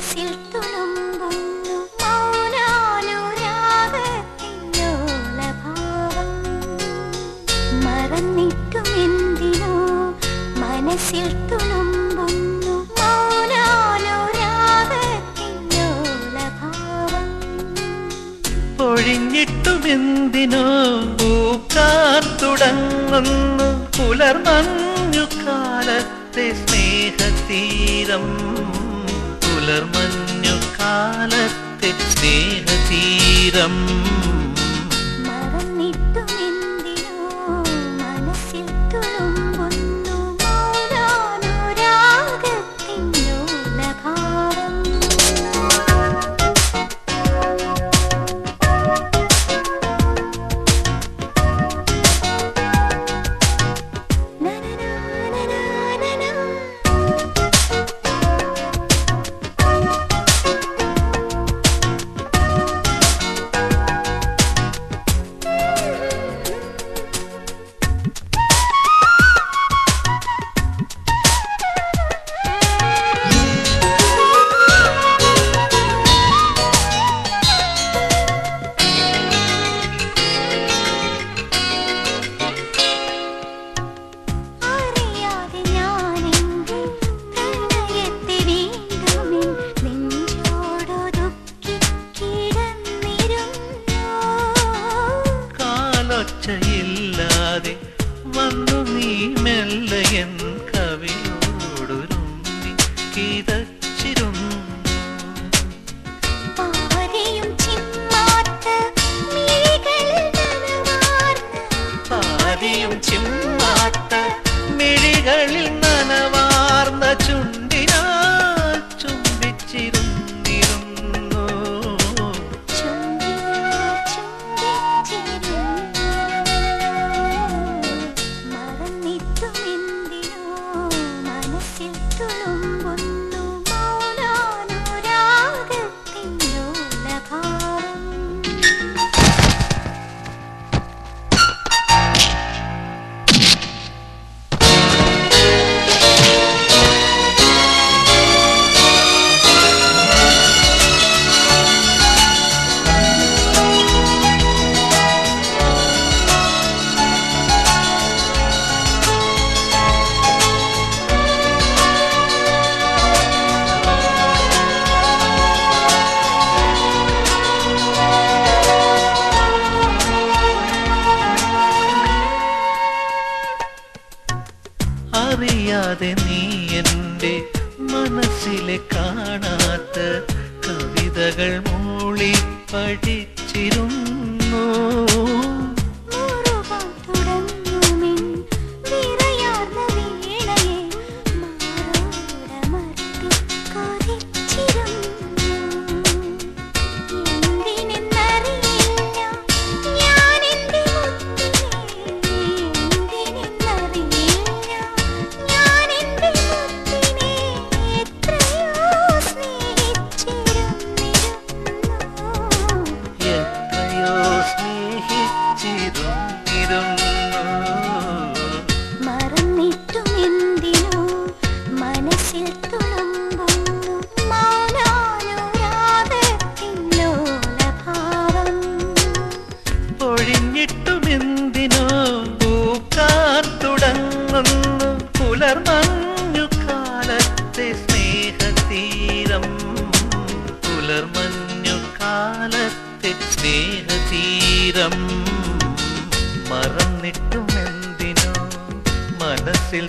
മനസ്സിൽ തുളുമ്പുന്നു. മൗനാനുരാഗത്തിലോലഭാവം പൊഴിഞ്ഞിട്ടുമെന്തിനോ പൂക്കാൻ പുലർമഞ്ഞു കാലത്തെ സ്നേഹതീരം. to you. അറിയാതെ നീ എന്റെ മനസ്സിലെ കാണാത്ത കവിതകൾ മൂളി പഠിച്ചിരുന്നു പുലർമഞ്ഞു കാലത്തെ സ്നേഹതീരം. പുലർമഞ്ഞു കാലത്തെ സ്നേഹതീരം. മറന്നിട്ടുമെന്തിനോ മനസ്സിൽ